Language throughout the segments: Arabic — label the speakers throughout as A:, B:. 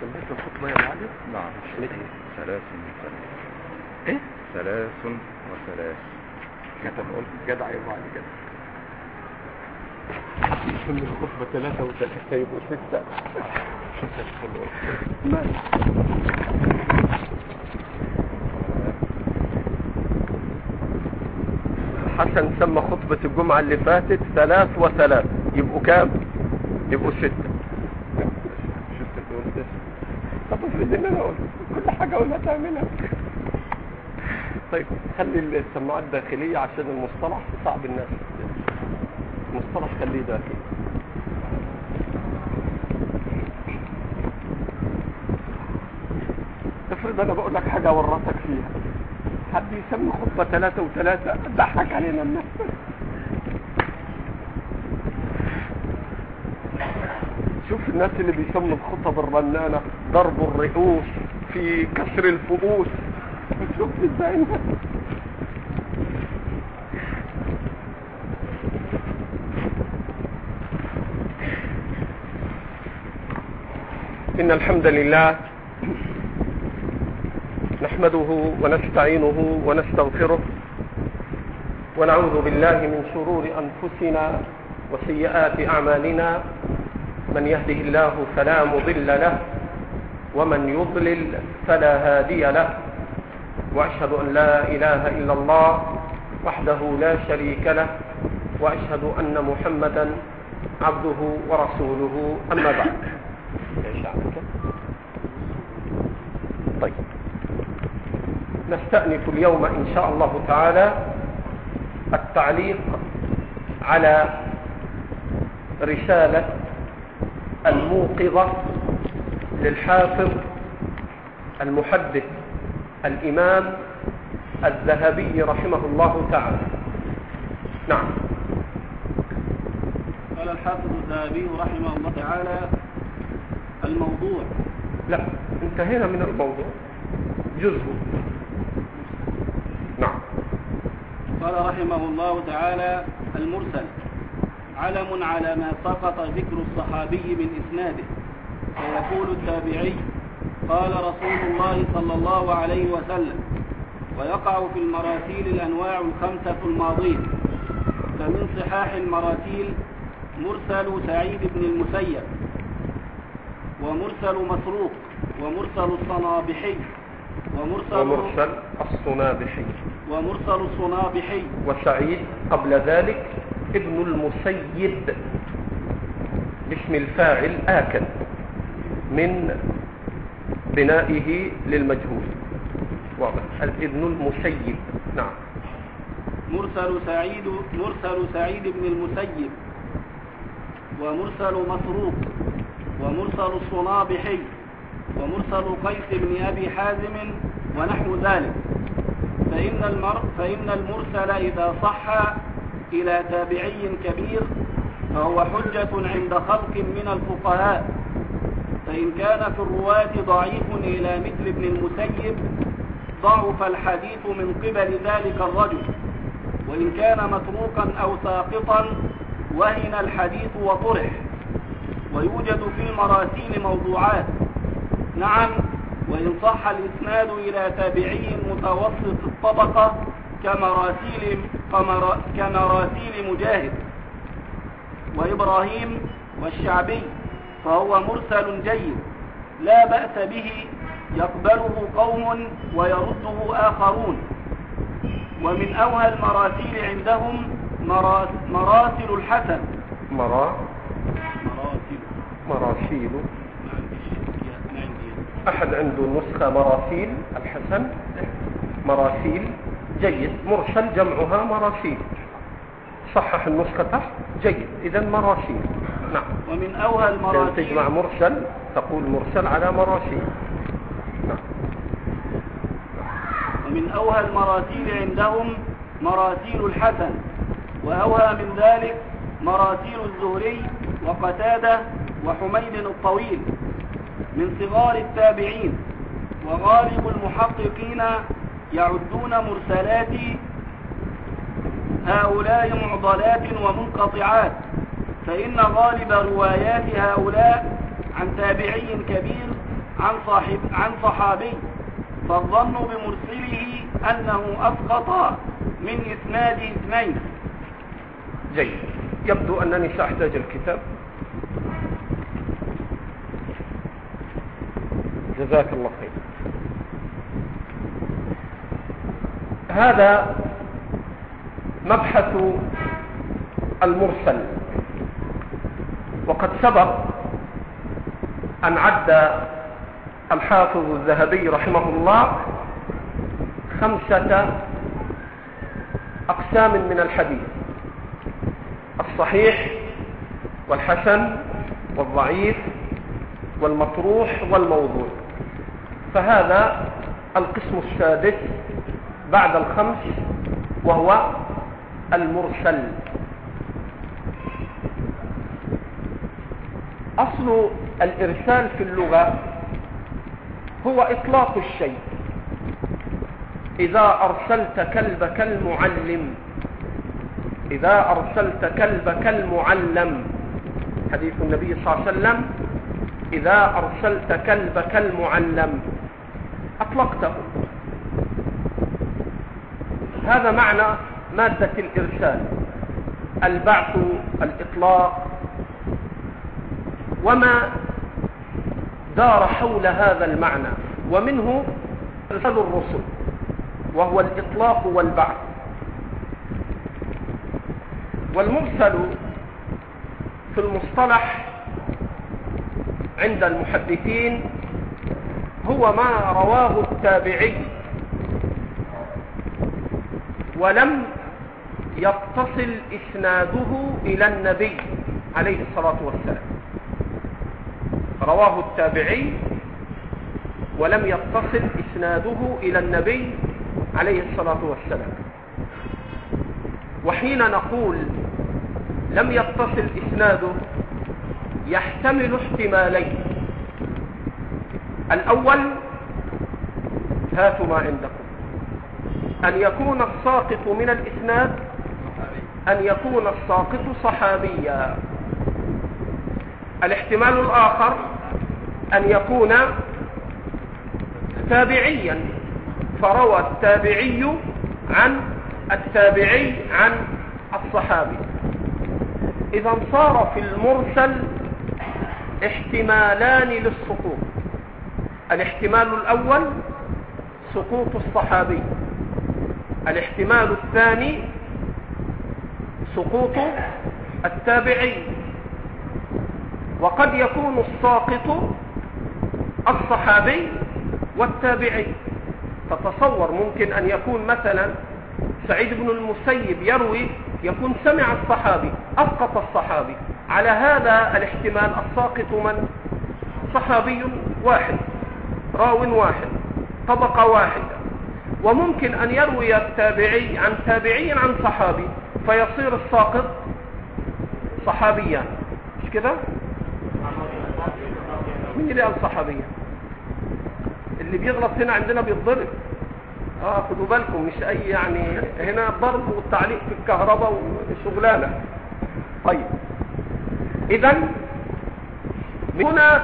A: سميت الخطبة يا معلم؟
B: نعم.
A: اسمها إيه؟
B: ثلاث وثلاث
A: إيه؟
B: ثلاث وثلاث
A: جدع جدع يا معلم جدع. يسمي الخطبة ثلاثة وثلاثة يبقوا ستة حسن سمى خطبة الجمعة اللي فاتت ثلاث وثلاث. يبقوا كام؟ يبقوا ستة. افرض ان أنا كل حاجة اقولها تعملها طيب خلي السماعات داخلية عشان المصطلح صعب الناس. المصطلح خليه داخلي. افرض أنا بقول لك حاجة ورطك فيها. حد يسمي خطبة ثلاثة وثلاثة ضحك علينا الناس. شوف الناس اللي بيسموا الخطب الرنانة. ضرب الرؤوس في كسر الفؤوس شوف إزاي؟ إن الحمد لله نحمده ونستعينه ونستغفره ونعوذ بالله من شرور أنفسنا وسيئات أعمالنا. من يهده الله فلا مضل له ومن يضلل فلا هادي له. وأشهد أن لا إله إلا الله وحده لا شريك له. وأشهد أن محمدا عبده ورسوله. أما بعد. طيب. نستأنف اليوم إن شاء الله تعالى التعليق على رسالة الموقظة للحافظ المحدث الإمام الذهبي رحمه الله تعالى. نعم.
C: قال الحافظ الذهبي رحمه الله تعالى الموضوع.
A: لا انتهينا من الموضوع. جزء. نعم.
C: قال رحمه الله تعالى المرسل علم على ما سقط ذكر الصحابي من إسناده. فيقول التابعي قال رسول الله صلى الله عليه وسلم ويقع في المراسيل الأنواع الخمسة الماضية فمن صحاح المراسيل مرسل سعيد بن المسيب ومرسل مسروق ومرسل الصنابحي ومرسل
A: ومرسل الصنابحي.
C: ومرسل الصنابحي
A: وسعيد قبل ذلك ابن المسيب. باسم الفاعل آكل من بنائه للمجهول. واضح. الابن المسيب. نعم.
C: مرسل سعيد مرسل سعيد بن المسيب. ومرسل مسروق ومرسل الصنابحي. ومرسل قيس بن أبي حازم. ونحو ذلك. فإن, المر فإن المرسل إذا صح إلى تابعي كبير فهو حجة عند خلق من الفقهاء. فإن كان في الرواة ضعيف إلى مثل ابن المسيب ضعف الحديث من قبل ذلك الرجل. وإن كان متروكا أو ساقطا وهن الحديث وطرح. ويوجد في المراسيل موضوعات. نعم وإن صح الإسناد إلى تابعي متوسط الطبقة كمراسيل, كمرا كمراسيل مجاهد. وإبراهيم والشعبي فهو مرسل جيد. لا بأس به يقبله قوم ويرده آخرون. ومن أوهى المراسيل عندهم مراس- مراسل الحسن.
A: مرا
C: مراسل.
A: مراسيل. أحد عنده نسخة مراسيل الحسن؟ مراسيل. جيد. مرسل جمعها مراسيل. صحح النسخة. تحت جيد. إذا مراسيل. نعم.
C: ومن أوهى المراسيل
A: تجمع مرسل تقول مرسل على مراسيل. نعم.
C: ومن أوهى المراسيل عندهم مراسيل الحسن وأوهى من ذلك مراسيل الزهري وقتادة وحميد الطويل من صغار التابعين وغالب المحققين يعدون مرسلات هؤلاء معضلات ومنقطعات. فإن غالب روايات هؤلاء عن تابعي كبير عن صاحب عن صحابي فالظن بمرسله أنه أسقط من إسناد اثنين.
A: جيد. يبدو أنني سأحتاج الكتاب. جزاك الله خير. هذا مبحث المرسل. وقد سبق أن عد الحافظ الذهبي رحمه الله خمسة أقسام من الحديث الصحيح والحسن والضعيف والمطروح والموضوع. فهذا القسم السادس بعد الخمس وهو المرسل. أصل الإرسال في اللغة هو إطلاق الشيء. إذا أرسلت كلبك المعلم إذا أرسلت كلبك المعلم حديث النبي صلى الله عليه وسلم إذا أرسلت كلبك المعلم أطلقته. هذا معنى مادة الإرسال. البعث الإطلاق وما دار حول هذا المعنى. ومنه إرسال الرسل وهو الإطلاق والبعث. والمرسل في المصطلح عند المحدثين هو ما رواه التابعي ولم يتصل إسناده إلى النبي عليه الصلاة والسلام. رواه التابعي ولم يتصل إسناده إلى النبي عليه الصلاة والسلام. وحين نقول لم يتصل إسناده يحتمل احتمالين. الأول هاتوا ما عندكم. أن يكون الساقط من الإسناد أن يكون الساقط صحابيا. الاحتمال الآخر أن يكون تابعيا فروى التابعي عن التابعي عن الصحابي. إذا صار في المرسل احتمالان للسقوط. الاحتمال الأول سقوط الصحابي. الاحتمال الثاني سقوط التابعي. وقد يكون الساقط الصحابي والتابعي. تتصور ممكن أن يكون مثلا سعيد بن المسيب يروي يكون سمع الصحابي أسقط الصحابي. على هذا الاحتمال الساقط من؟ صحابي واحد راو واحد طبقة واحدة. وممكن أن يروي التابعي عن تابعي عن صحابي فيصير الساقط صحابيا مش كده؟ مين اللي قال صحابيا اللي بيغلط هنا عندنا بيتضرب. آه خدوا بالكم مش أي يعني هنا ضرب والتعليق في الكهرباء وشغلانة. طيب. اذا هنا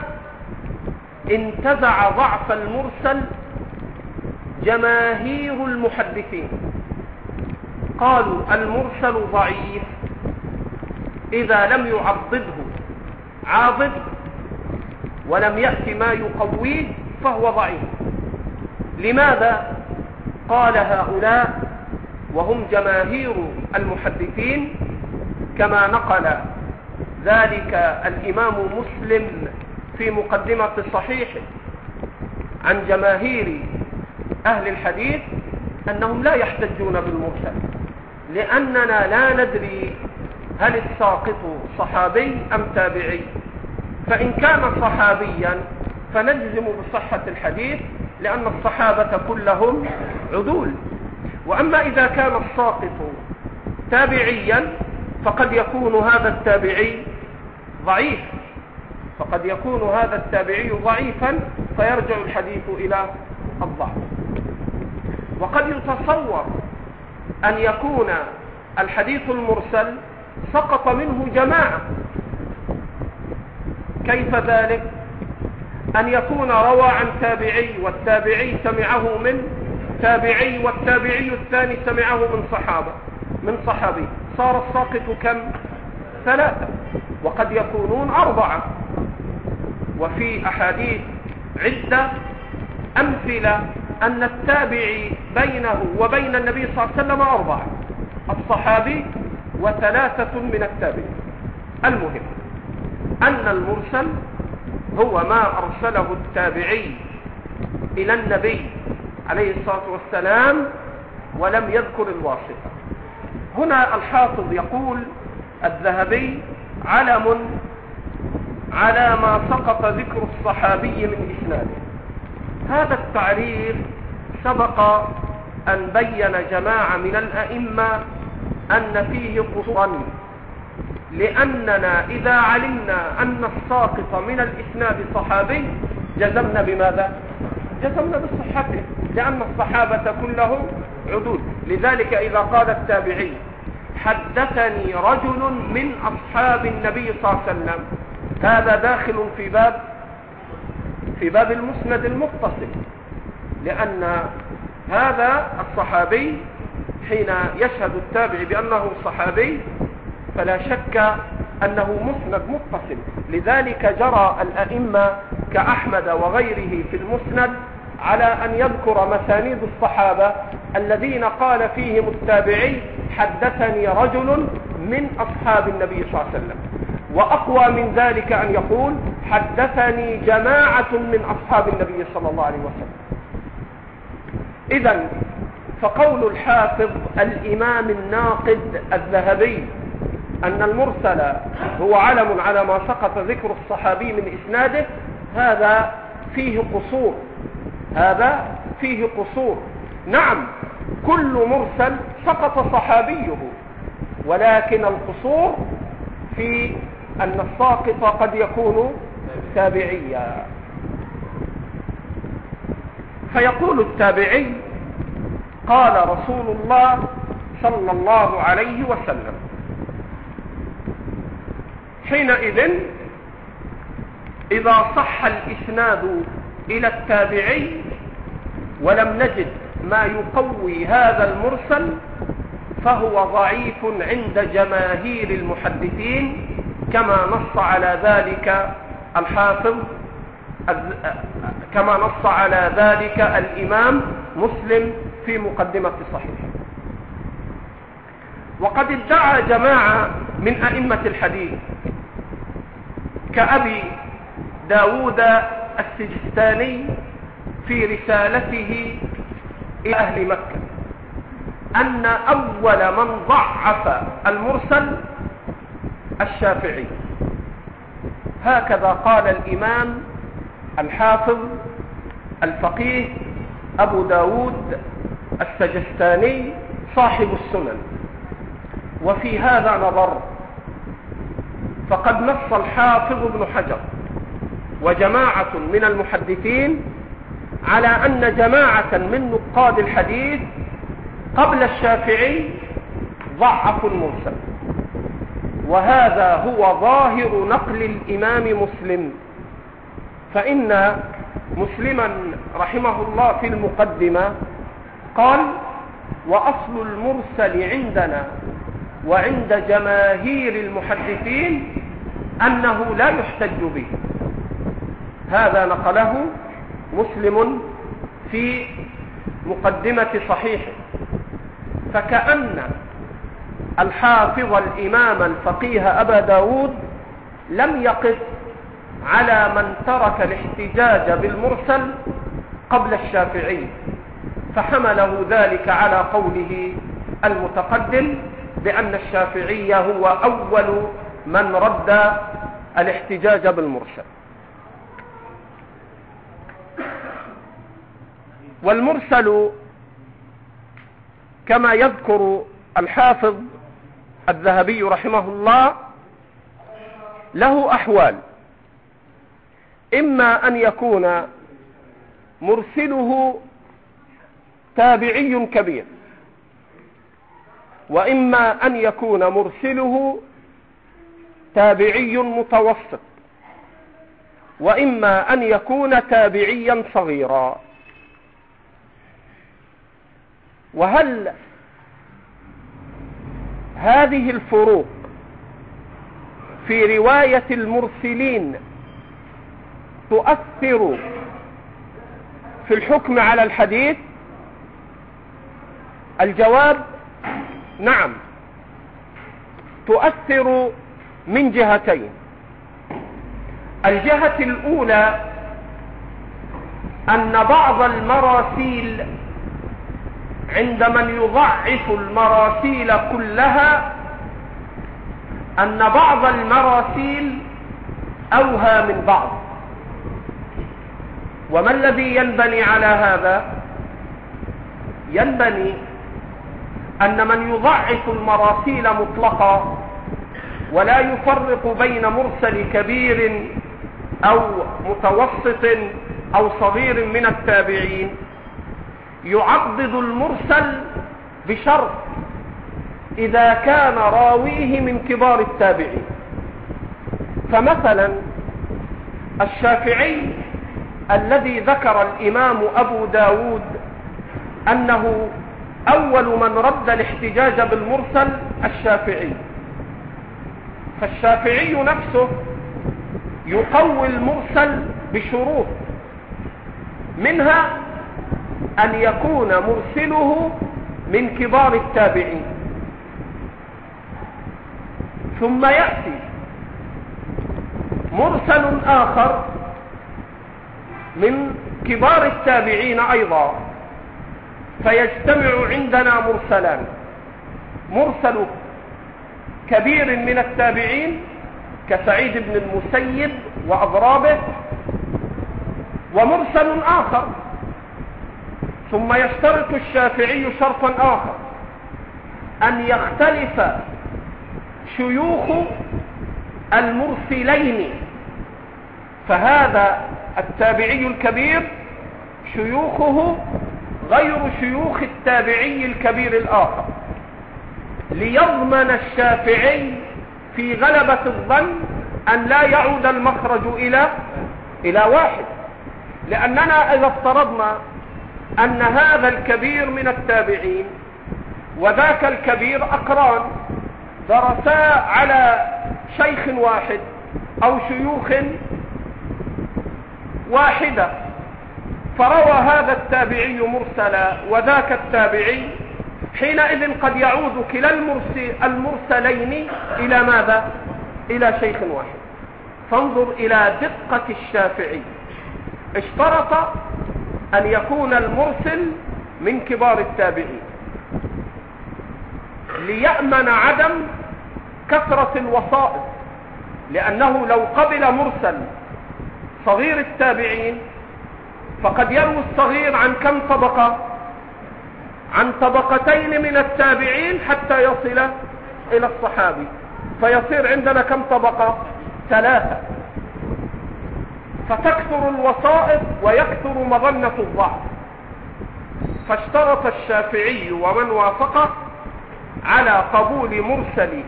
A: انتزع ضعف المرسل جماهير المحدثين. قالوا المرسل ضعيف إذا لم يعضده عاضد ولم يأتي ما يقويه فهو ضعيف. لماذا قال هؤلاء وهم جماهير المحدثين كما نقل ذلك الإمام مسلم في مقدمة صحيحه عن جماهير أهل الحديث أنهم لا يحتجون بالمرسل لأننا لا ندري هل الساقط صحابي أم تابعي. فإن كان صحابيا فنجزم بصحة الحديث لأن الصحابة كلهم عدول. وأما إذا كان الساقط تابعيا فقد يكون هذا التابعي ضعيف. فقد يكون هذا التابعي ضعيفا فيرجع الحديث إلى الضعف. وقد يتصور أن يكون الحديث المرسل سقط منه جماعة. كيف ذلك؟ أن يكون روى عن تابعي والتابعي سمعه من تابعي والتابعي الثاني سمعه من صحابة من صحابي. صار الساقط كم؟ ثلاثة وقد يكونون أربعة. وفي أحاديث عدة أمثلة أن التابعي بينه وبين النبي صلى الله عليه وسلم أربعة الصحابي وثلاثة من التابعين. المهم أن المرسل هو ما أرسله التابعي إلى النبي عليه الصلاة والسلام ولم يذكر الواسطة. هنا الحافظ يقول الذهبي علم على ما سقط ذكر الصحابي من إسناده. هذا التعريف سبق أن بين جماعة من الأئمة أن فيه قصرا لأننا إذا علمنا أن الساقط من الإسناد صحابي جزمنا بماذا؟ جزمنا بالصحته لأن الصحابة كلهم عدول. لذلك إذا قال التابعي حدثني رجل من أصحاب النبي صلى الله عليه وسلم. هذا داخل في باب في باب المسند المتصل. لأن هذا الصحابي حين يشهد التابع بأنه صحابي فلا شك أنه مسند متصل. لذلك جرى الأئمة كأحمد وغيره في المسند على أن يذكر مسانيد الصحابة الذين قال فيهم التابعي حدثني رجل من أصحاب النبي صلى الله عليه وسلم. وأقوى من ذلك أن يقول حدثني جماعة من أصحاب النبي صلى الله عليه وسلم. إذا فقول الحافظ الإمام الناقد الذهبي أن المرسل هو علم على ما سقط ذكر الصحابي من إسناده هذا فيه قصور. هذا فيه قصور. نعم كل مرسل سقط صحابيه ولكن القصور في أن الساقط قد يكون تابعيا. فيقول التابعي قال رسول الله صلى الله عليه وسلم حينئذ إذا صح الإسناد إلى التابعي ولم نجد ما يقوي هذا المرسل فهو ضعيف عند جماهير المحدثين كما نص على ذلك الحافظ كما نص على ذلك الإمام مسلم في مقدمة صحيح وقد ادعى جماعة من أئمة الحديث كأبي داود السجستاني في رسالته إلى أهل مكة أن أول من ضعف المرسل الشافعي. هكذا قال الإمام الحافظ الفقيه أبو داود السجستاني صاحب السنن. وفي هذا نظر فقد نص الحافظ ابن حجر. وجماعة من المحدثين على أن جماعة من نقاد الحديث قبل الشافعي ضعفوا المرسل. وهذا هو ظاهر نقل الإمام مسلم. فإن مسلما رحمه الله في المقدمة قال وأصل المرسل عندنا وعند جماهير المحدثين أنه لا يحتج به. هذا نقله مسلم في مقدمة صحيحه. فكأن الحافظ الإمام الفقيه أبا داود لم يقف على من ترك الاحتجاج بالمرسل قبل الشافعي فحمله ذلك على قوله المتقدم بأن الشافعي هو أول من رد الاحتجاج بالمرسل والمرسل كما يذكر الحافظ الذهبي رحمه الله له أحوال. إما أن يكون مرسله تابعي كبير وإما أن يكون مرسله تابعي متوسط وإما أن يكون تابعيا صغيرا. وهل هذه الفروق في رواية المرسلين تؤثر في الحكم على الحديث؟ الجواب نعم تؤثر من جهتين. الجهة الأولى أن بعض المراسيل عند من يضعف المراسيل كلها أن بعض المراسيل أوهى من بعض. وما الذي ينبني على هذا؟ ينبني أن من يضعف المراسيل مطلقا ولا يفرق بين مرسل كبير أو متوسط أو صغير من التابعين. يعضد المرسل بشرط إذا كان راويه من كبار التابعين. فمثلا الشافعي الذي ذكر الإمام أبو داود أنه أول من رد الاحتجاج بالمرسل الشافعي. فالشافعي نفسه يقوي المرسل بشروط منها أن يكون مرسله من كبار التابعين. ثم يأتي مرسل آخر من كبار التابعين أيضا فيجتمع عندنا مرسلان. مرسل كبير من التابعين كسعيد بن المسيب وأضرابه ومرسل آخر. ثم يشترط الشافعي شرطا آخر. أن يختلف شيوخ المرسلين. فهذا التابعي الكبير شيوخه غير شيوخ التابعي الكبير الآخر. ليضمن الشافعي في غلبة الظن أن لا يعود المخرج إلى إلى واحد. لأننا إذا افترضنا أن هذا الكبير من التابعين وذاك الكبير أقران درسا على شيخ واحد أو شيوخ واحدة فروى هذا التابعي مرسلا وذاك التابعي حينئذ قد يعود كلا المرسلين إلى ماذا؟ إلى شيخ واحد. فانظر إلى دقة الشافعي. اشترط أن يكون المرسل من كبار التابعين. ليأمن عدم كثرة الوسائط. لأنه لو قبل مرسل صغير التابعين فقد يروي الصغير عن كم طبقة؟ عن طبقتين من التابعين حتى يصل إلى الصحابي. فيصير عندنا كم طبقة؟ ثلاثة. فتكثر الوسائط ويكثر مظنة الضعف فاشترط الشافعي ومن وافقه على قبول مرسل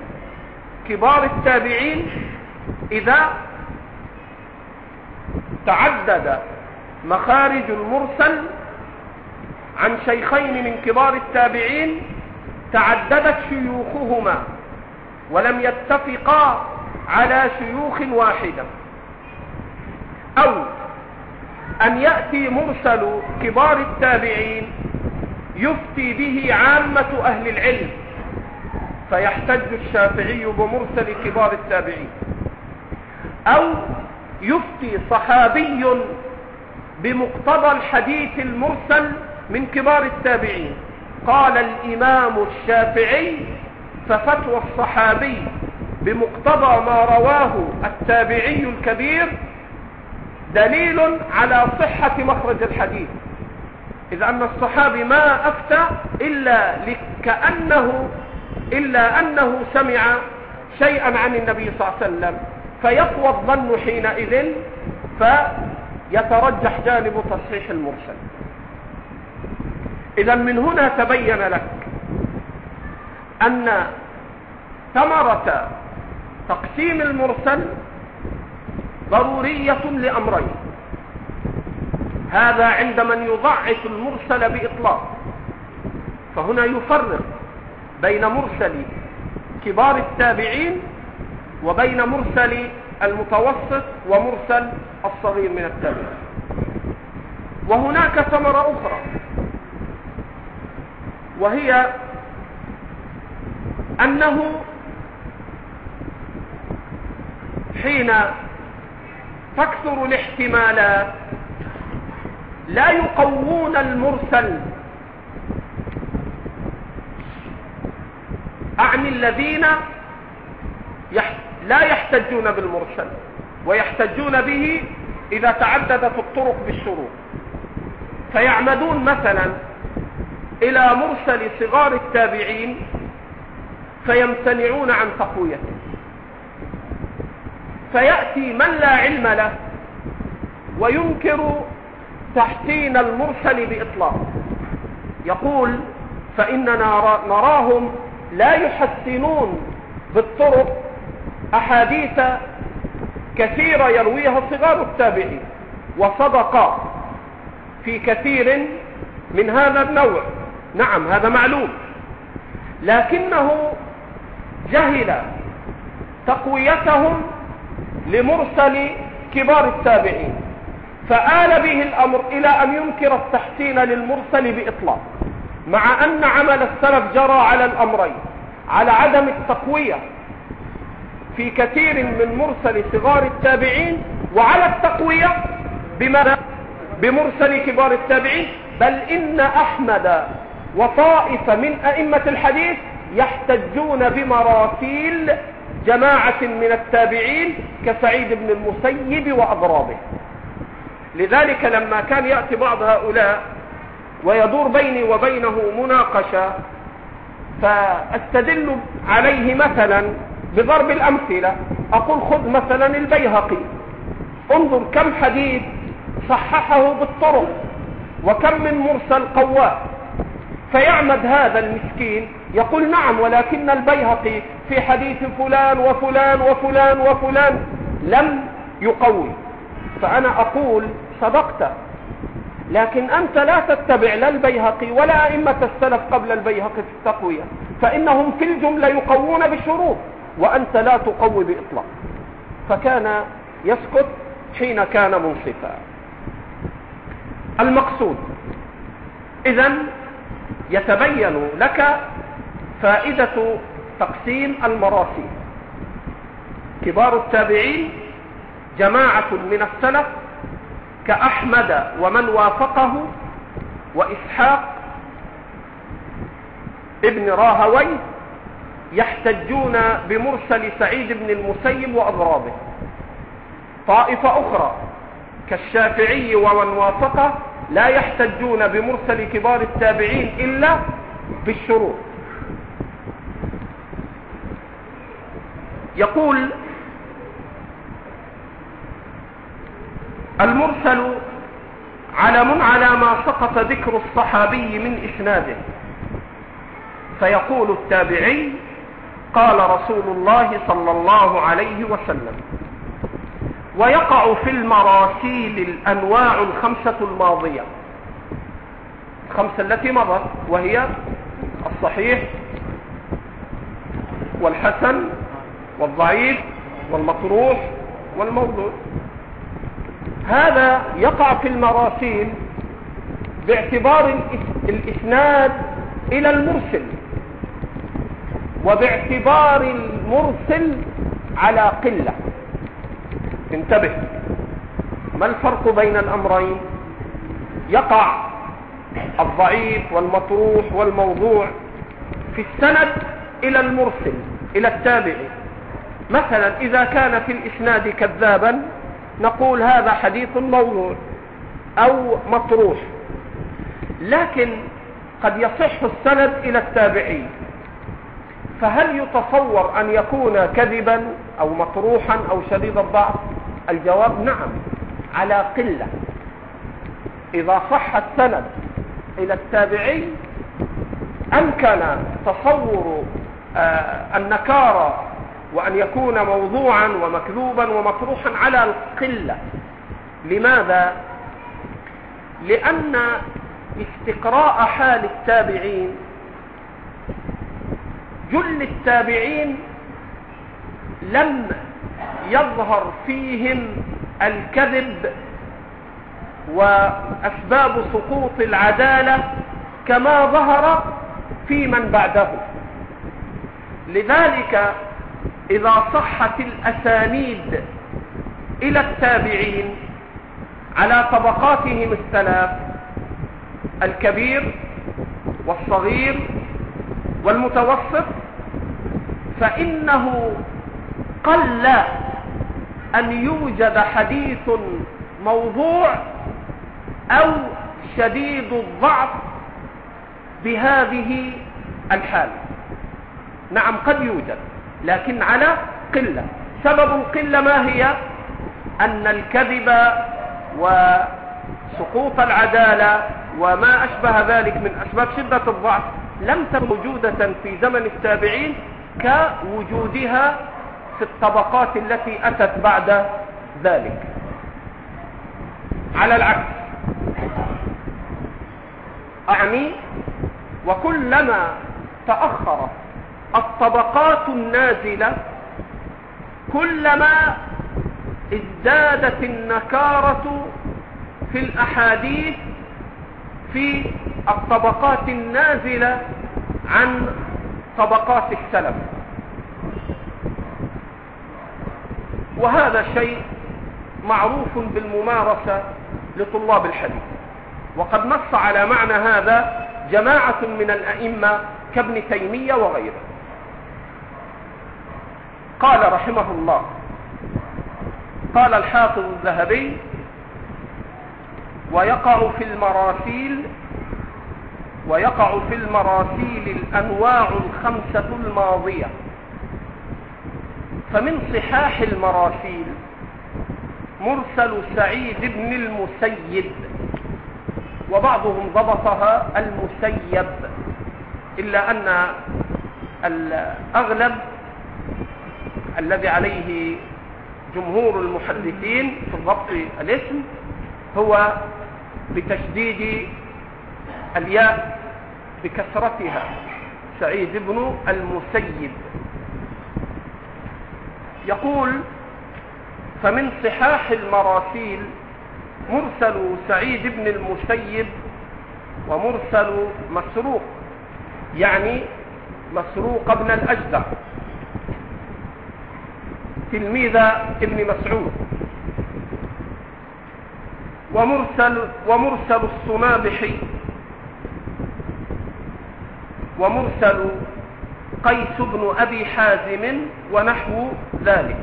A: كبار التابعين إذا تعدد مخارج المرسل عن شيخين من كبار التابعين تعددت شيوخهما ولم يتفقا على شيوخ واحدة. أو أن يأتي مرسل كبار التابعين يفتي به عامة أهل العلم فيحتج الشافعي بمرسل كبار التابعين. أو يفتي صحابي بمقتضى الحديث المرسل من كبار التابعين. قال الإمام الشافعي ففتوى الصحابي بمقتضى ما رواه التابعي الكبير دليل على صحة مخرج الحديث. إذ أن الصحابي ما أفتى إلا كأنه إلا أنه سمع شيئا عن النبي صلى الله عليه وسلم. فيقوى الظن حينئذ فيترجح جانب تصحيح المرسل. إذا من هنا تبين لك أن ثمرة تقسيم المرسل ضرورية لأمرين. هذا عند من يضعف المرسل بإطلاق. فهنا يفرق بين مرسل كبار التابعين وبين مرسل المتوسط ومرسل الصغير من التابعين. وهناك ثمرة أخرى. وهي أنه حين تكثر الاحتمالات لا يقوون المرسل. أعني الذين لا يحتجون بالمرسل ويحتجون به إذا تعددت الطرق بالشروط فيعمدون مثلا إلى مرسل صغار التابعين فيمتنعون عن تقويته. فيأتي من لا علم له وينكر تحسين المرسل بإطلاق. يقول فإننا نراهم لا يحسنون بالطرق أحاديث كثيرة يرويها صغار التابعين. وصدق في كثير من هذا النوع. نعم هذا معلوم. لكنه جهل تقويتهم لمرسل كبار التابعين فآل به الأمر إلى أن ينكر التحسين للمرسل بإطلاق مع أن عمل السلف جرى على الأمرين على عدم التقوية في كثير من مرسل صغار التابعين وعلى التقوية بماذا؟ بمرسل كبار التابعين بل إن أحمد وطائفة من أئمة الحديث يحتجون بمراسيل جماعة من التابعين كسعيد بن المسيب وأضرابه. لذلك لما كان يأتي بعض هؤلاء ويدور بيني وبينه مناقشة فأستدل عليه مثلا بضرب الأمثلة. أقول خذ مثلا البيهقي. انظر كم حديث صححه بالطرق وكم من مرسل قواه فيعمد هذا المسكين. يقول نعم ولكن البيهقي في حديث فلان وفلان وفلان وفلان لم يقوي فأنا أقول صدقت لكن أنت لا تتبع لا البيهقي ولا أئمة السلف قبل البيهقي في التقوية فإنهم في الجملة يقوون بشروط وأنت لا تقوي بإطلاق. فكان يسكت حين كان منصفا. المقصود إذا يتبين لك فائدة تقسيم المراسيل. كبار التابعين جماعة من السلف كأحمد ومن وافقه وإسحاق ابن راهوي يحتجون بمرسل سعيد بن المسيب وأضرابه طائفة أخرى كالشافعي ومن وافقه لا يحتجون بمرسل كبار التابعين إلا بالشروط. يقول المرسل علم على ما سقط ذكر الصحابي من إسناده. فيقول التابعي قال رسول الله صلى الله عليه وسلم ويقع في المراسيل الأنواع الخمسة الماضية. الخمسة التي مضت وهي الصحيح والحسن والضعيف والمطروح والموضوع. هذا يقع في المراسيل باعتبار الإسناد إلى المرسل وباعتبار المرسل على قلة. انتبه. ما الفرق بين الأمرين؟ يقع الضعيف والمطروح والموضوع في السند إلى المرسل إلى التابعي مثلا إذا كان في الإسناد كذابا نقول هذا حديث موضوع أو مطروح. لكن قد يصح السند إلى التابعي فهل يتصور أن يكون كذبا أو مطروحا أو شديد الضعف؟ الجواب نعم على قلة إذا صح السند إلى التابعي أمكن تصور آه النكارة وأن يكون موضوعا ومكذوبا ومطروحا على القلة لماذا؟ لأن استقراء حال التابعين جل التابعين لم يظهر فيهم الكذب وأسباب سقوط العدالة كما ظهر في من بعده. لذلك إذا صحت الأسانيد إلى التابعين على طبقاتهم الثلاث الكبير والصغير والمتوسط فإنه قل أن يوجد حديث موضوع أو شديد الضعف بهذه الحال. نعم قد يوجد لكن على قلة. سبب القلة ما هي؟ أن الكذب وسقوط العدالة وما أشبه ذلك من أسباب شدة الضعف لم تكن موجودة في زمن التابعين كوجودها في الطبقات التي أتت بعد ذلك. على العكس. أعني وكلما تأخرت الطبقات النازلة كلما ازدادت النكارة في الأحاديث في الطبقات النازلة عن طبقات السلف. وهذا شيء معروف بالممارسة لطلاب الحديث. وقد نص على معنى هذا جماعة من الأئمة كابن تيمية وغيره. قال رحمه الله قال الحافظ الذهبي ويقع في المراسيل ويقع في المراسيل الأنواع الخمسة الماضية فمن صحاح المراسيل مرسل سعيد بن المسيب وبعضهم ضبطها المسيب إلا أن الأغلب الذي عليه جمهور المحدثين في ضبط الاسم هو بتشديد الياء بكسرتها سعيد بن المسيب. يقول فمن صحاح المراسيل مرسل سعيد بن المسيب ومرسل مسروق يعني مسروق بن الأجدع. تلميذ ابن مسعود. ومرسل ومرسل الصنابحي. ومرسل قيس بن أبي حازم ونحو ذلك.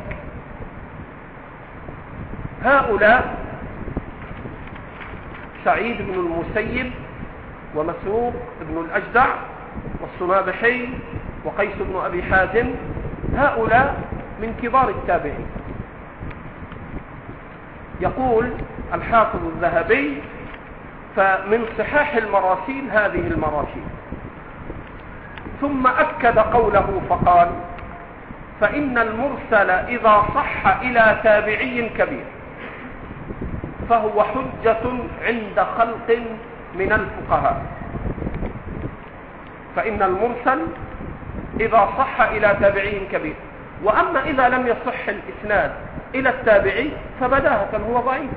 A: هؤلاء سعيد بن المسيب ومسروق بن الأجدع والصنابحي وقيس بن أبي حازم هؤلاء من كبار التابعين. يقول الحافظ الذهبي فمن صحاح المراسيل هذه المراسيل. ثم أكد قوله فقال فإن المرسل إذا صح إلى تابعي كبير فهو حجة عند خلق من الفقهاء. فإن المرسل إذا صح إلى تابعي كبير. وأما إذا لم يصح الإسناد إلى التابعي فبداهة هو ضعيف.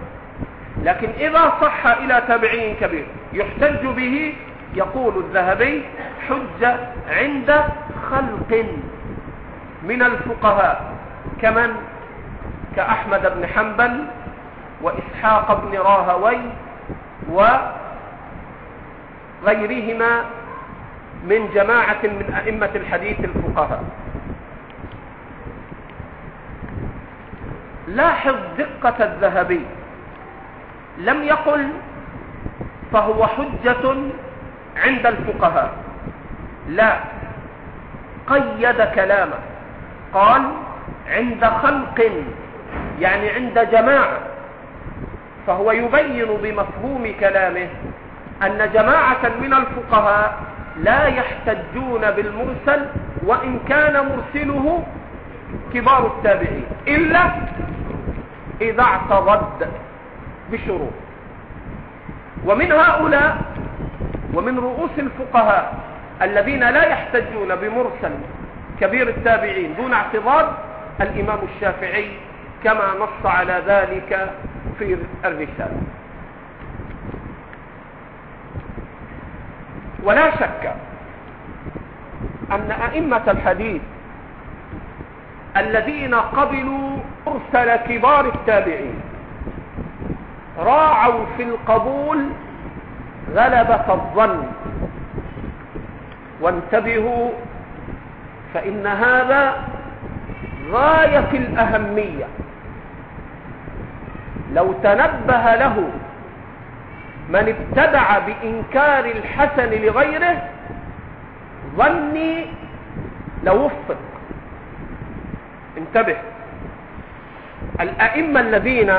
A: لكن إذا صح إلى تابعي كبير يحتج به يقول الذهبي حجة عند خلق من الفقهاء كمن؟ كأحمد بن حنبل وإسحاق بن راهوي وغيرهما من جماعة من أئمة الحديث الفقهاء. لاحظ دقة الذهبي. لم يقل فهو حجة عند الفقهاء. لا. قيد كلامه. قال عند خلق يعني عند جماعة. فهو يبين بمفهوم كلامه أن جماعة من الفقهاء لا يحتجون بالمرسل وإن كان مرسله كبار التابعين إلا إذا اعتضد بشروط. ومن هؤلاء ومن رؤوس الفقهاء الذين لا يحتجون بمرسل كبير التابعين دون اعتراض الإمام الشافعي كما نص على ذلك في الرسالة. ولا شك أن أئمة الحديث الذين قبلوا مرسل كبار التابعين راعوا في القبول غلبة الظن وانتبهوا فإن هذا غاية الأهمية. لو تنبه له من ابتدع بإنكار الحسن لغيره ظني لوفق. انتبه. الأئمة الذين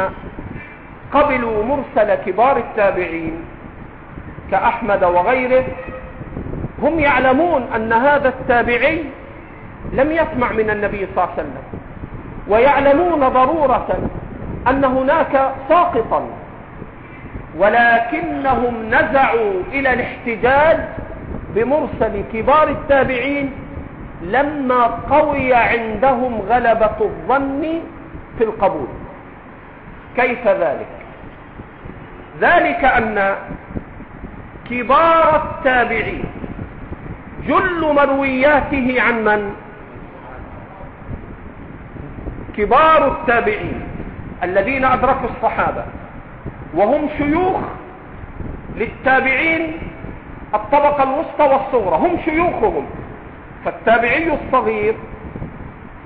A: قبلوا مرسل كبار التابعين كأحمد وغيره هم يعلمون أن هذا التابعي لم يسمع من النبي صلى الله عليه وسلم ويعلمون ضرورة أن هناك ساقطا ولكنهم نزعوا إلى الاحتجاج بمرسل كبار التابعين لما قوي عندهم غلبة الظن في القبول. كيف ذلك؟ ذلك أن كبار التابعين جل مروياته عن من؟ كبار التابعين الذين أدركوا الصحابة وهم شيوخ للتابعين الطبقة الوسطى والصغرى هم شيوخهم. فالتابعي الصغير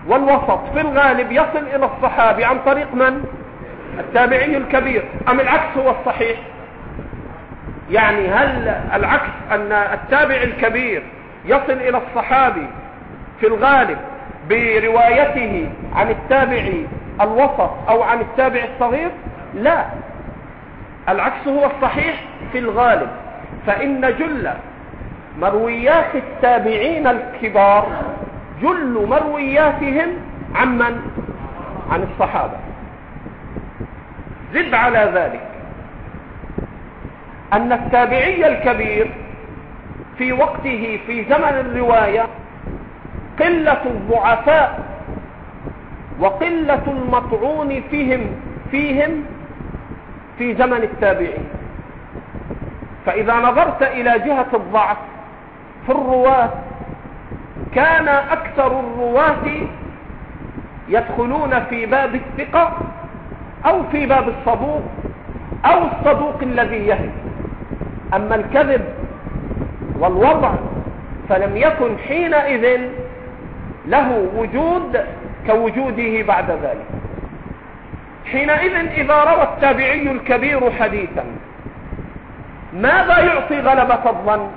A: والوسط في الغالب يصل إلى الصحابي عن طريق من؟ التابعي الكبير. أم العكس هو الصحيح؟ يعني هل العكس أن التابع الكبير يصل إلى الصحابي في الغالب بروايته عن التابع الوسط أو عن التابع الصغير؟ لا. العكس هو الصحيح في الغالب. فإن جل مرويات التابعين الكبار جل مروياتهم عن من؟ عن الصحابة. زد على ذلك. أن التابعي الكبير في وقته في زمن الرواية قلة الضعفاء وقلة المطعون فيهم فيهم في زمن التابعين. فإذا نظرت إلى جهة الضعف في الرواة كان أكثر الرواة يدخلون في باب الثقة أو في باب الصدوق أو الصدوق الذي يهد أما الكذب والوضع فلم يكن حينئذ له وجود كوجوده بعد ذلك. حينئذ إذا روى التابعي الكبير حديثا ماذا يعطي غلبة الظن؟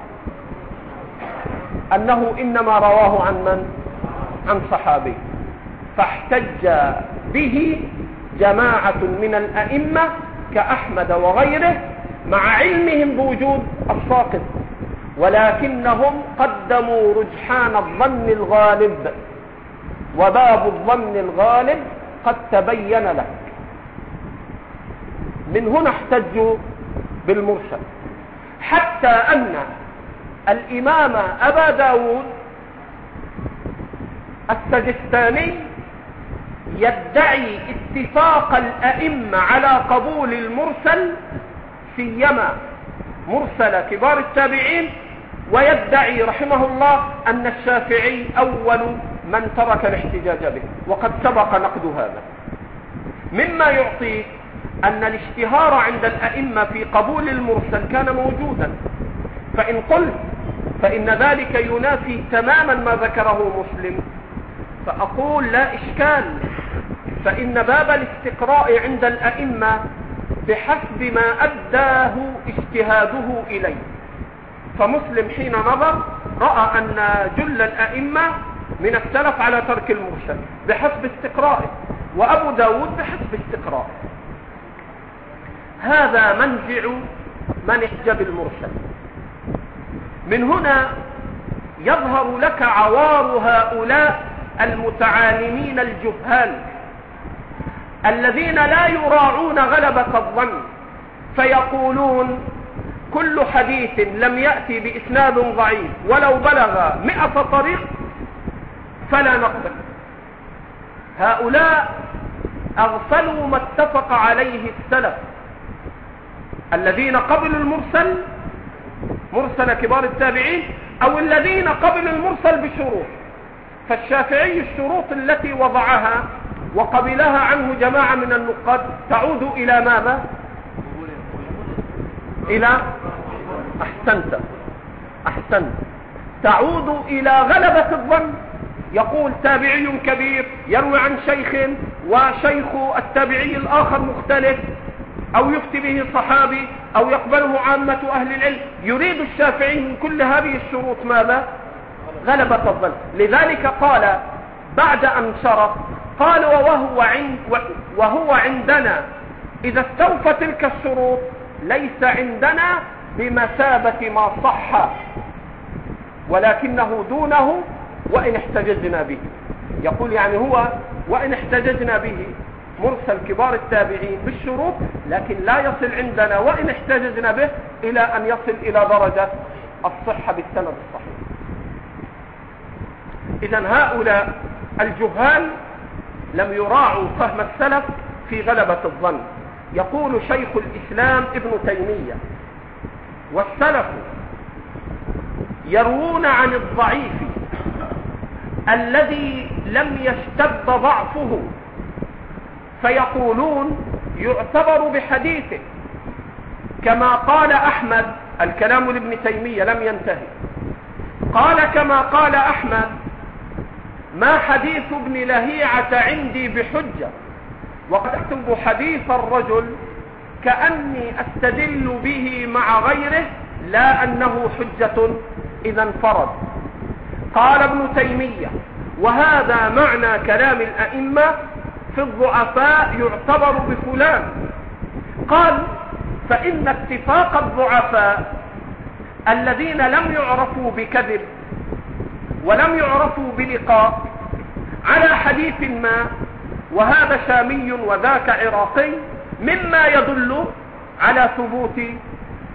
A: أنه إنما رواه عن من؟ عن صحابي. فاحتج به جماعة من الأئمة كأحمد وغيره مع علمهم بوجود الساقط ولكنهم قدموا رجحان الظن الغالب وباب الظن الغالب قد تبين لك. من هنا احتجوا بالمرسل حتى أن الإمام أبا داود السجستاني يدعي اتفاق الأئمة على قبول المرسل سيما مرسل كبار التابعين ويدعي رحمه الله أن الشافعي أول من ترك الاحتجاج به وقد سبق نقد هذا. مما يعطي أن الاشتهار عند الأئمة في قبول المرسل كان موجودا. فإن قلت فإن ذلك ينافي تماما ما ذكره مسلم. فأقول لا إشكال فإن باب الاستقراء عند الأئمة بحسب ما أداه اجتهاده إليه. فمسلم حين نظر رأى أن جل الأئمة من السلف على ترك المرسل بحسب استقرائه وأبو داود بحسب استقرائه. هذا منزع من احجب المرسل. من هنا يظهر لك عوار هؤلاء المتعالمين الجهال. الذين لا يراعون غلبة الظن فيقولون كل حديث لم يأتي بإسناد ضعيف ولو بلغ مئة طريق فلا نقبل. هؤلاء أغفلوا ما اتفق عليه السلف. الذين قبلوا المرسل مرسل كبار التابعين أو الذين قبلوا المرسل بشروط. فالشافعي الشروط التي وضعها وقبلها عنه جماعة من النقاد. تعود إلى ماذا؟ إلى أحسنت. أحسنت. تعود إلى غلبة الظن. يقول تابعي كبير يروي عن شيخ وشيخ التابعي الآخر مختلف أو يفتي به صحابي أو يقبله عامة أهل العلم. يريد الشافعي من كل هذه الشروط ماذا؟ غلبة الظن. لذلك قال بعد أن شرط قال وهو, عند وهو عندنا. إذا استوفى تلك الشروط ليس عندنا بمثابة ما صح ولكنه دونه وإن احتججنا به. يقول يعني هو وإن احتججنا به. مرسل كبار التابعين بالشروط لكن لا يصل عندنا وإن احتججنا به إلى أن يصل إلى درجة الصحة بالسند الصحيح. إذا هؤلاء الجهال لم يراعوا فهم السلف في غلبة الظن. يقول شيخ الإسلام ابن تيمية والسلف يروون عن الضعيف الذي لم يشتد ضعفه فيقولون يعتبر بحديثه. كما قال أحمد الكلام لابن تيمية لم ينتهي. قال كما قال أحمد ما حديث ابن لهيعة عندي بحجة. وقد أكتب حديث الرجل كأني أستدل به مع غيره لا أنه حجة إذا انفرد. قال ابن تيمية وهذا معنى كلام الأئمة في الضعفاء يعتبر بفلان. قال فإن اتفاق الضعفاء الذين لم يعرفوا بكذب ولم يعرفوا بلقاء على حديث ما وهذا شامي وذاك عراقي مما يدل على ثبوت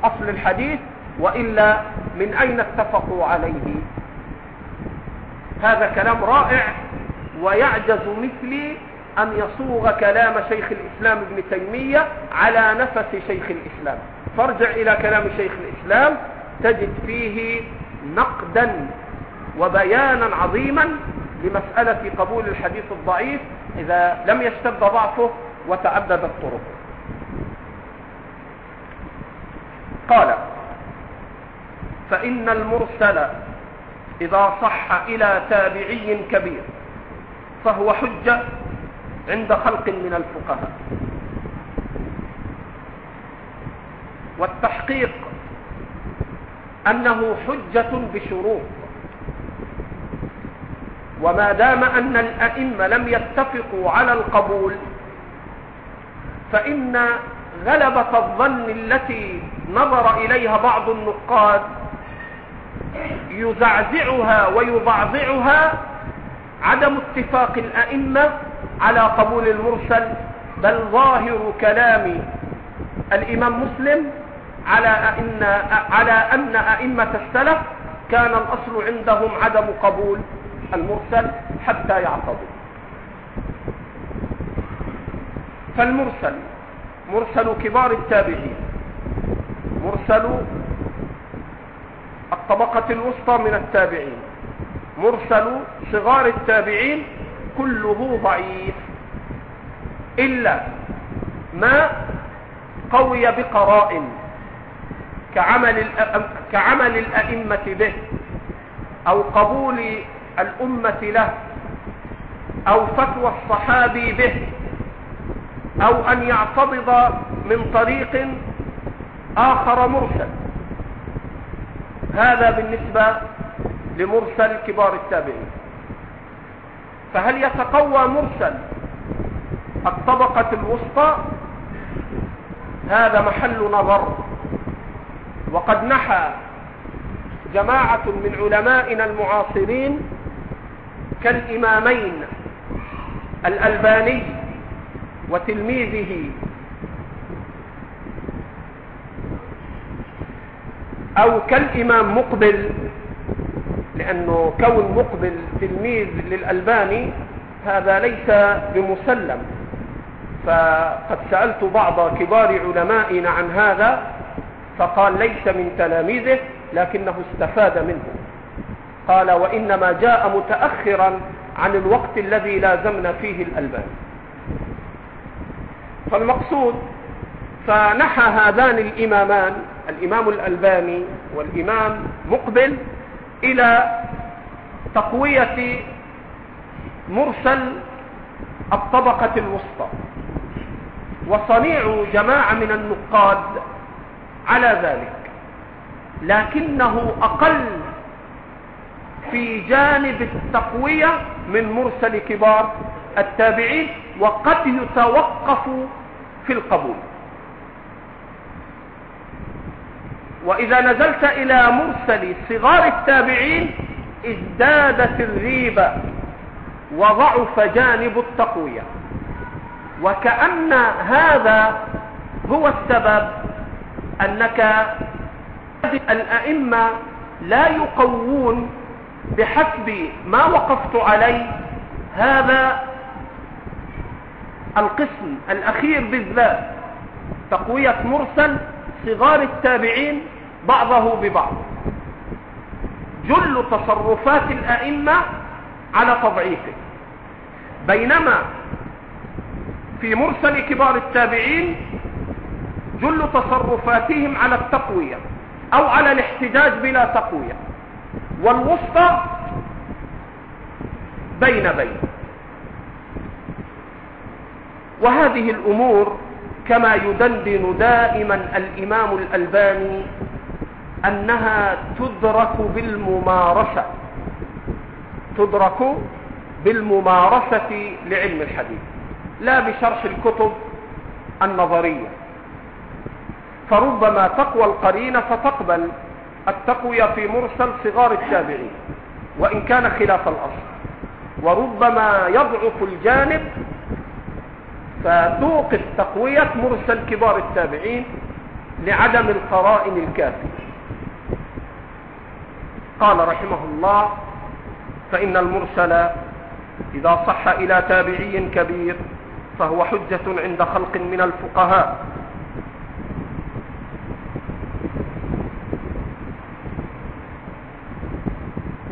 A: أصل الحديث وإلا من أين اتفقوا عليه. هذا كلام رائع ويعجز مثلي أن يصوغ كلام شيخ الإسلام ابن تيمية على نفس شيخ الإسلام. فارجع إلى كلام شيخ الإسلام تجد فيه نقدا وبيانا عظيما لمسألة قبول الحديث الضعيف إذا لم يشتد ضعفه وتعدد الطرق. قال فإن المرسل إذا صح إلى تابعي كبير فهو حجة عند خلق من الفقهاء. والتحقيق أنه حجة بشروط وما دام أن الأئمة لم يتفقوا على القبول فإن غلبة الظن التي نظر إليها بعض النقاد يزعزعها ويضعضعها عدم اتفاق الأئمة على قبول المرسل بل ظاهر كلام الإمام مسلم على أن, على أن أئمة السلف كان الأصل عندهم عدم قبول. المرسل حتى يعتضوا فالمرسل مرسل كبار التابعين. مرسل الطبقة الوسطى من التابعين. مرسل صغار التابعين كله ضعيف. إلا ما قوي بقرائن كعمل, كعمل الأئمة به أو قبول الأمة له أو فتوى الصحابي به أو أن يعتضد من طريق آخر مرسل. هذا بالنسبة لمرسل كبار التابعين. فهل يتقوى مرسل الطبقة الوسطى؟ هذا محل نظر. وقد نحى جماعة من علمائنا المعاصرين كالإمامين الألباني وتلميذه. أو كالإمام مقبل لأنه كون مقبل تلميذ للألباني هذا ليس بمسلم. فقد سألت بعض كبار علمائنا عن هذا فقال ليس من تلاميذه لكنه استفاد منه. قال وإنما جاء متأخرا عن الوقت الذي لازمنا فيه الألباني فالمقصود فنحى هذان الإمامان الإمام الألباني والإمام مقبل إلى تقوية مرسل الطبقة الوسطى. وصنيع جماعة من النقاد على ذلك لكنه أقل في جانب التقوية من مرسل كبار التابعين وقد يتوقف في القبول. وإذا نزلت إلى مرسل صغار التابعين ازدادت الريبة وضعف جانب التقوية. وكأن هذا هو السبب أنك الأئمة لا يقوون بحسب ما وقفت عليه هذا القسم الأخير بالذات. تقوية مرسل صغار التابعين بعضه ببعض. جل تصرفات الأئمة على تضعيفه. بينما في مرسل كبار التابعين جل تصرفاتهم على التقوية أو على الاحتجاج بلا تقوية. والوسطى بين بين. وهذه الأمور كما يدندن دائما الإمام الألباني أنها تدرك بالممارسة تدرك بالممارسة لعلم الحديث لا بشرح الكتب النظرية. فربما تقوى القرينة فتقبل التقوية في مرسل صغار التابعين وإن كان خلاف الأصل. وربما يضعف الجانب فتوقف تقوية مرسل كبار التابعين لعدم القرائن الكافية. قال رحمه الله فإن المرسل إذا صح إلى تابعي كبير فهو حجة عند خلق من الفقهاء.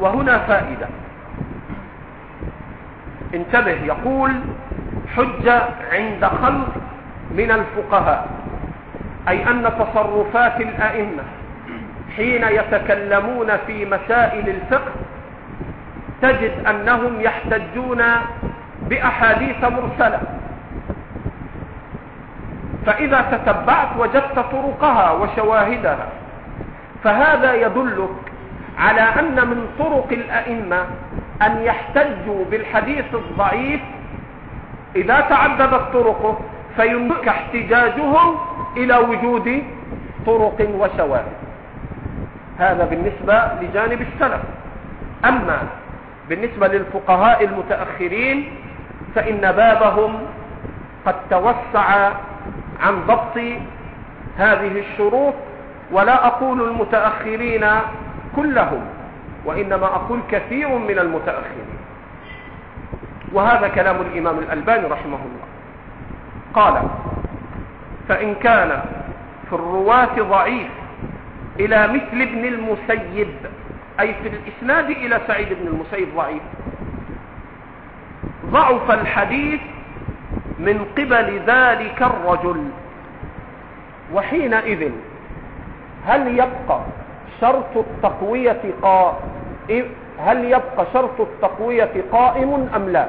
A: وهنا فائدة. انتبه يقول حجة عند خلق من الفقهاء أي أن تصرفات الأئمة حين يتكلمون في مسائل الفقه تجد أنهم يحتجون بأحاديث مرسلة. فإذا تتبعت وجدت طرقها وشواهدها فهذا يدلك على أن من طرق الأئمة أن يحتجوا بالحديث الضعيف إذا تعددت طرقه فيمكن احتجاجهم إلى وجود طرق وشواهد. هذا بالنسبة لجانب السلف. أما بالنسبة للفقهاء المتأخرين فإن بابهم قد توسع عن ضبط هذه الشروط ولا أقول المتأخرين كلهم وإنما أقول كثير من المتأخرين. وهذا كلام الإمام الألباني رحمه الله. قال فإن كان في الرواة ضعيف إلى مثل ابن المسيب أي في الإسناد إلى سعيد بن المسيب ضعيف. ضعف الحديث من قبل ذلك الرجل. وحينئذ هل يبقى شرط التقوية قائم هل يبقى شرط التقوية قائم أم لا؟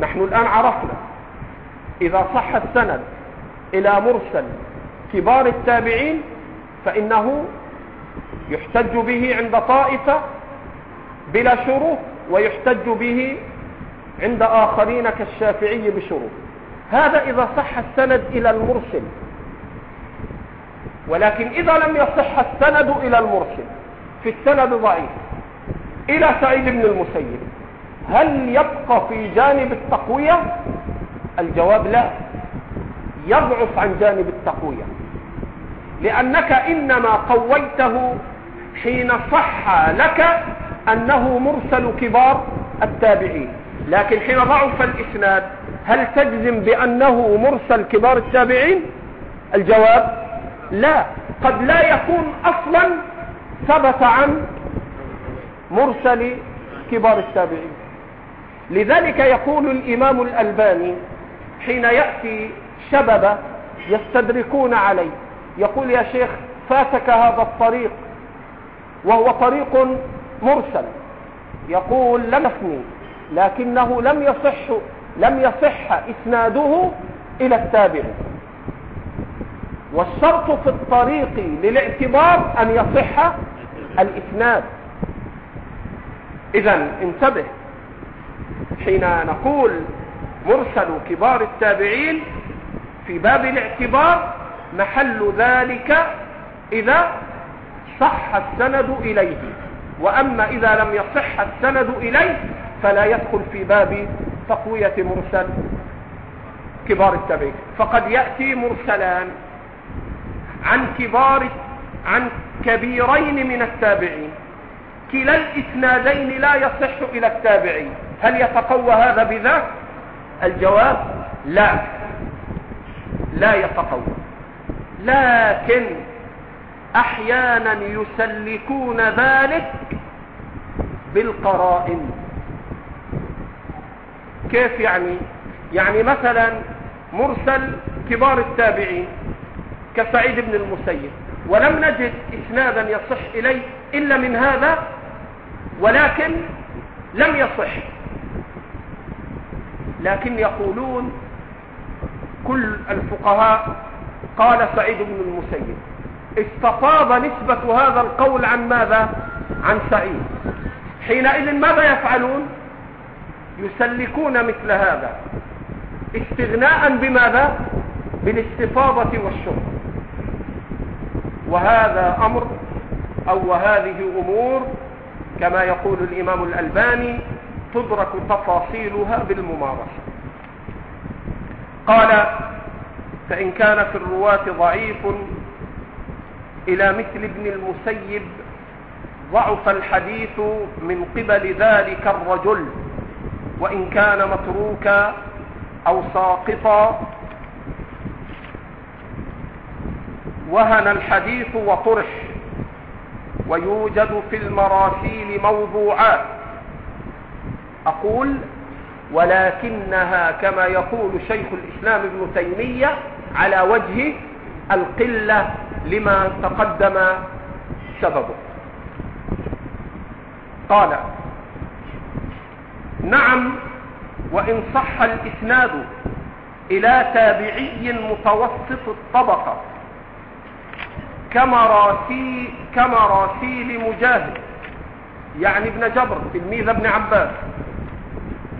A: نحن الآن عرفنا. إذا صح السند إلى مرسل كبار التابعين فإنه يحتج به عند طائفة بلا شروط ويحتج به عند آخرين كالشافعي بشروط. هذا إذا صح السند إلى المرسل. ولكن إذا لم يصح السند إلى المرسل في السند ضعيف. إلى سعيد بن المسيب. هل يبقى في جانب التقوية؟ الجواب لا. يضعف عن جانب التقوية. لأنك إنما قويته حين صح لك أنه مرسل كبار التابعين. لكن حين ضعف الإسناد هل تجزم بأنه مرسل كبار التابعين؟ الجواب لا قد لا يكون أصلا ثبت عن مرسل كبار التابعين. لذلك يقول الإمام الألباني حين يأتي شباب يستدركون عليه يقول يا شيخ فاتك هذا الطريق وهو طريق مرسل. يقول لم يفني لكنه لم يصح لم يصح إسناده إلى التابع. والشرط في الطريق للاعتبار أن يصح الإسناد. إذا انتبه. حين نقول مرسل كبار التابعين في باب الاعتبار محل ذلك إذا صح السند إليه. وأما إذا لم يصح السند إليه فلا يدخل في باب تقوية مرسل كبار التابعين. فقد يأتي مرسلان. عن كبار عن كبيرين من التابعين. كلا الإسنادين لا يصح إلى التابعين. هل يتقوى هذا بذاك؟ الجواب لا. لا يتقوى. لكن أحيانا يسلكون ذلك بالقرائن. كيف يعني؟ يعني مثلا مرسل كبار التابعين. كسعيد بن المسيب. ولم نجد إسنادا يصح إليه إلا من هذا ولكن لم يصح. لكن يقولون كل الفقهاء قال سعيد بن المسيب. استفاض نسبة هذا القول عن ماذا؟ عن سعيد. حينئذ ماذا يفعلون؟ يسلكون مثل هذا. استغناء بماذا؟ بالاستفاضة والشرب وهذا أمر أو وهذه أمور كما يقول الإمام الألباني تدرك تفاصيلها بالممارسة. قال فإن كان في الرواة ضعيف إلى مثل ابن المسيب ضعف الحديث من قبل ذلك الرجل وإن كان متروكا أو ساقطا وهن الحديث وطرح ويوجد في المراسيل موضوعات أقول ولكنها كما يقول شيخ الإسلام ابن تيمية على وجه القلة لما تقدم سببه. قال نعم وإن صح الإسناد إلى تابعي متوسط الطبقة. كمراسيل, كمراسيل مجاهد يعني ابن جبر تلميذ ابن عباس.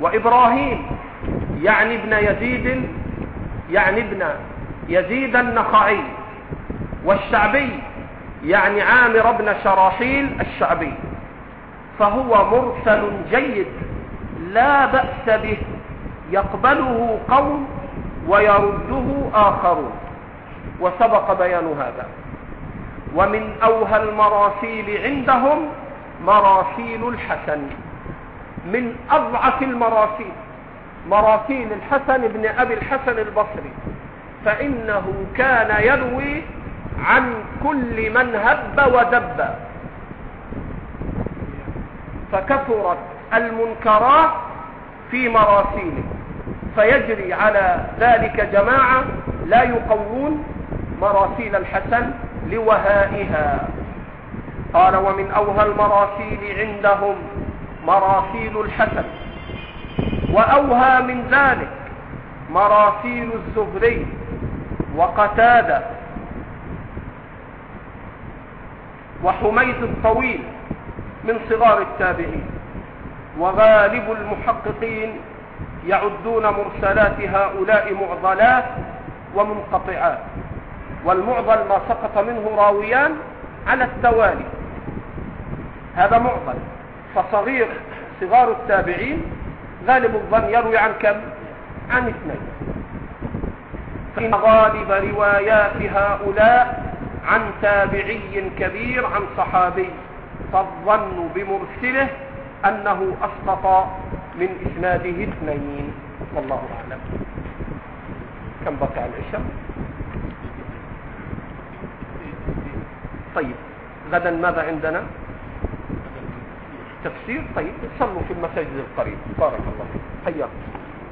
A: وإبراهيم يعني ابن يزيد يعني ابن يزيد النخعي. والشعبي يعني عامر بن شراحيل الشعبي. فهو مرسل جيد لا بأس به. يقبله قوم ويرده آخرون. وسبق بيان هذا. ومن أوهى المراسيل عندهم مراسيل الحسن. من أضعف المراسيل مراسيل الحسن بن أبي الحسن البصري. فإنه كان يروي عن كل من هب ودب. فكثرت المنكرات في مراسيله. فيجري على ذلك جماعة لا يقوون مراسيل الحسن لوهائها. قال ومن أوهى المراسيل عندهم مراسيل الحسن وأوهى من ذلك مراسيل الزهري وقتادة وحميد الطويل من صغار التابعين. وغالب المحققين يعدون مرسلات هؤلاء معضلات ومنقطعات. والمعضل ما سقط منه راويان على التوالي هذا معضل. فصغير صغار التابعين غالب الظن يروي عن كم؟ عن اثنين. فإن غالب روايات هؤلاء عن تابعي كبير عن صحابي. فالظن بمرسله أنه أسقط من إسناده اثنين. والله أعلم. كم بقى العشاء طيب. غدا ماذا عندنا؟ تفسير. طيب. صلوا في المساجد القريب. بارك الله فيك. حياكم.